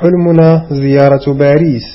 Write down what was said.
حلمنا زيارة باريس.